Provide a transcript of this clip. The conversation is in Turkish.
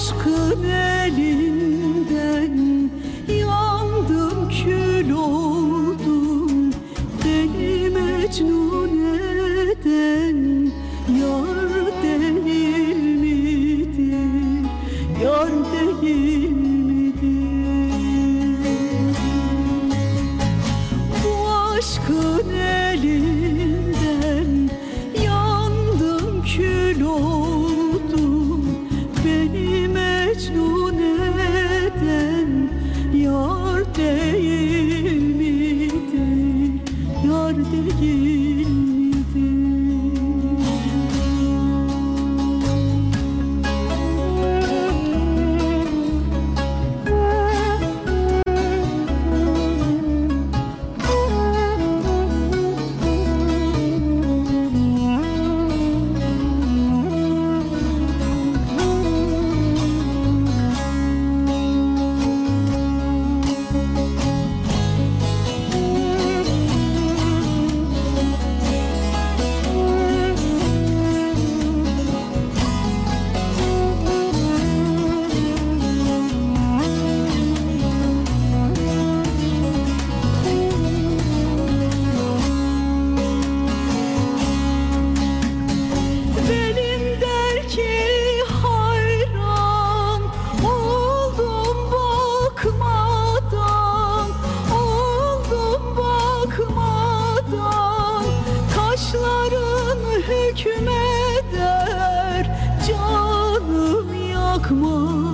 Hasretini 我